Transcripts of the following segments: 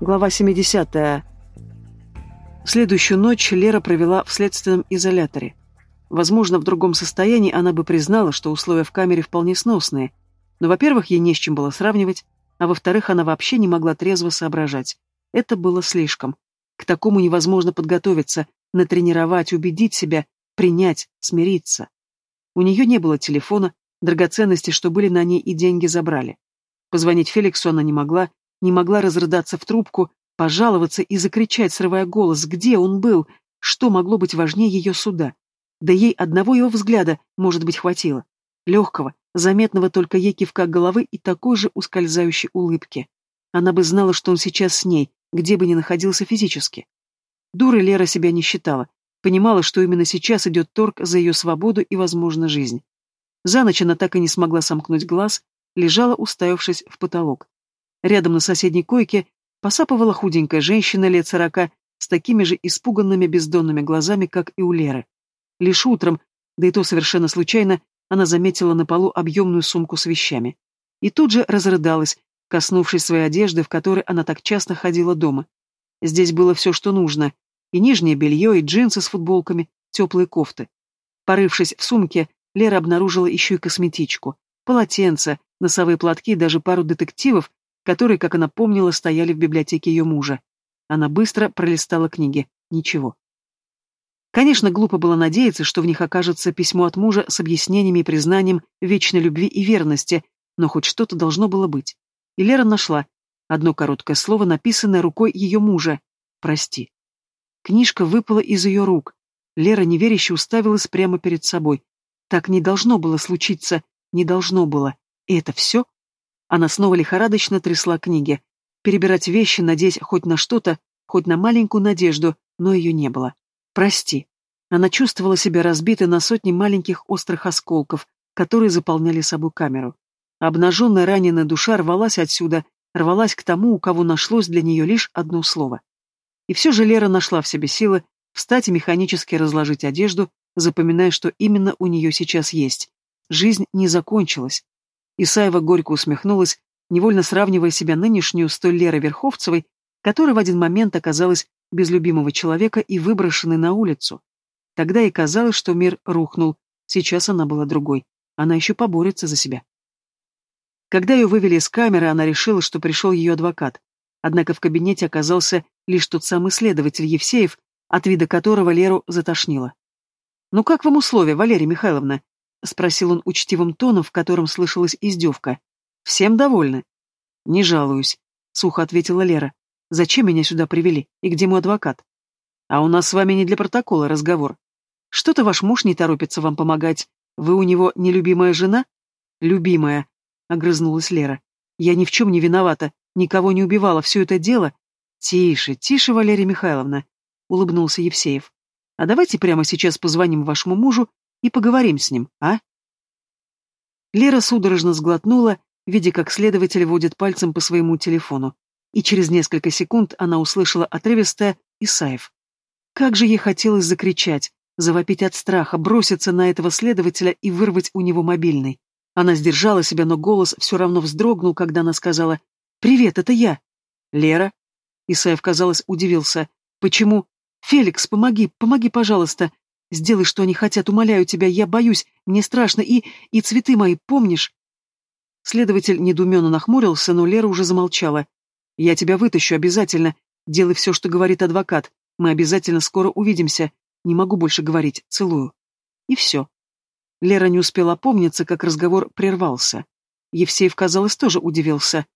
Глава 70. Следующую ночь Лера провела в следственном изоляторе. Возможно, в другом состоянии она бы признала, что условия в камере вполне сносные. Но, во-первых, ей не с чем было сравнивать, а во-вторых, она вообще не могла трезво соображать. Это было слишком. К такому невозможно подготовиться, натренировать, убедить себя, принять, смириться. У нее не было телефона, драгоценности, что были на ней, и деньги забрали. Позвонить Феликсу она не могла, не могла разрыдаться в трубку, пожаловаться и закричать, срывая голос, где он был, что могло быть важнее ее суда. Да ей одного его взгляда, может быть, хватило. Легкого, заметного только ей кивка головы и такой же ускользающей улыбки. Она бы знала, что он сейчас с ней, где бы ни находился физически. Дурой Лера себя не считала, понимала, что именно сейчас идет торг за ее свободу и, возможно, жизнь. За ночь она так и не смогла сомкнуть глаз, лежала, уставившись в потолок. Рядом на соседней койке посапывала худенькая женщина лет сорока с такими же испуганными бездонными глазами, как и у Леры. Лишь утром, да и то совершенно случайно, она заметила на полу объемную сумку с вещами. И тут же разрыдалась, коснувшись своей одежды, в которой она так часто ходила дома. Здесь было все, что нужно. И нижнее белье, и джинсы с футболками, теплые кофты. Порывшись в сумке, Лера обнаружила еще и косметичку. Полотенце, носовые платки и даже пару детективов, которые, как она помнила, стояли в библиотеке ее мужа. Она быстро пролистала книги. Ничего. Конечно, глупо было надеяться, что в них окажется письмо от мужа с объяснениями и признанием вечной любви и верности, но хоть что-то должно было быть. И Лера нашла одно короткое слово, написанное рукой ее мужа. «Прости». Книжка выпала из ее рук. Лера неверяще уставилась прямо перед собой. Так не должно было случиться, не должно было. И это все? Она снова лихорадочно трясла книги. Перебирать вещи, надеясь хоть на что-то, хоть на маленькую надежду, но ее не было. «Прости». Она чувствовала себя разбитой на сотни маленьких острых осколков, которые заполняли собой камеру. Обнаженная раненая душа рвалась отсюда, рвалась к тому, у кого нашлось для нее лишь одно слово. И все же Лера нашла в себе силы встать и механически разложить одежду, запоминая, что именно у нее сейчас есть. Жизнь не закончилась. Исаева горько усмехнулась, невольно сравнивая себя нынешнюю с той Лерой Верховцевой, которая в один момент оказалась без любимого человека и выброшенной на улицу. Тогда и казалось, что мир рухнул, сейчас она была другой, она еще поборется за себя. Когда ее вывели из камеры, она решила, что пришел ее адвокат. Однако в кабинете оказался лишь тот самый следователь Евсеев, от вида которого Леру затошнило. «Ну как вам условия, Валерия Михайловна?» — спросил он учтивым тоном, в котором слышалась издевка. «Всем довольны?» «Не жалуюсь», — сухо ответила Лера. «Зачем меня сюда привели? И где мой адвокат?» «А у нас с вами не для протокола разговор. Что-то ваш муж не торопится вам помогать. Вы у него нелюбимая жена?» «Любимая», — огрызнулась Лера. «Я ни в чем не виновата, никого не убивала, все это дело...» «Тише, тише, Валерия Михайловна», — улыбнулся Евсеев. «А давайте прямо сейчас позвоним вашему мужу и поговорим с ним, а?» Лера судорожно сглотнула, видя, как следователь водит пальцем по своему телефону, и через несколько секунд она услышала отрывистое «Исаев». Как же ей хотелось закричать, завопить от страха, броситься на этого следователя и вырвать у него мобильный. Она сдержала себя, но голос все равно вздрогнул, когда она сказала «Привет, это я». «Лера?» Исаев, казалось, удивился. «Почему?» «Феликс, помоги, помоги, пожалуйста. Сделай, что они хотят, умоляю тебя, я боюсь, мне страшно, и... и цветы мои, помнишь?» Следователь недуменно нахмурился, но Лера уже замолчала. «Я тебя вытащу, обязательно. Делай все, что говорит адвокат. Мы обязательно скоро увидимся. Не могу больше говорить. Целую». И все. Лера не успела опомниться, как разговор прервался. Евсеев, казалось, тоже удивился.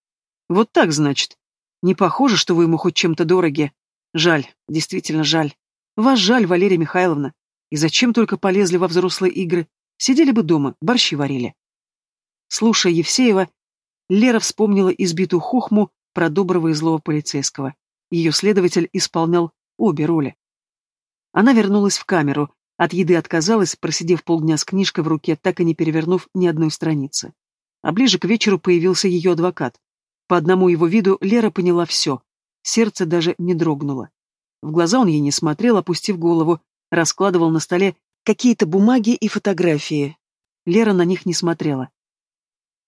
«Вот так, значит. Не похоже, что вы ему хоть чем-то дороги. Жаль, действительно жаль. Вас жаль, Валерия Михайловна. И зачем только полезли во взрослые игры? Сидели бы дома, борщи варили. Слушая Евсеева, Лера вспомнила избитую хохму про доброго и злого полицейского. Ее следователь исполнял обе роли. Она вернулась в камеру, от еды отказалась, просидев полдня с книжкой в руке, так и не перевернув ни одной страницы. А ближе к вечеру появился ее адвокат. По одному его виду Лера поняла все. Сердце даже не дрогнуло. В глаза он ей не смотрел, опустив голову, раскладывал на столе какие-то бумаги и фотографии. Лера на них не смотрела.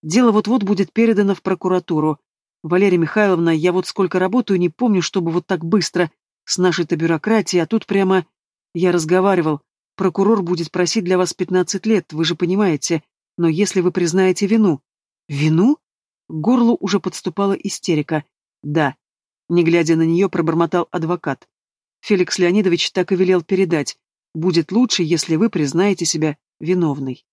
Дело вот-вот будет передано в прокуратуру. Валерия Михайловна, я вот сколько работаю, не помню, чтобы вот так быстро, с нашей-то бюрократией, а тут прямо... Я разговаривал. Прокурор будет просить для вас пятнадцать лет, вы же понимаете. Но если вы признаете вину... Вину? Горлу уже подступала истерика. Да. Не глядя на нее, пробормотал адвокат. Феликс Леонидович так и велел передать. Будет лучше, если вы признаете себя виновной.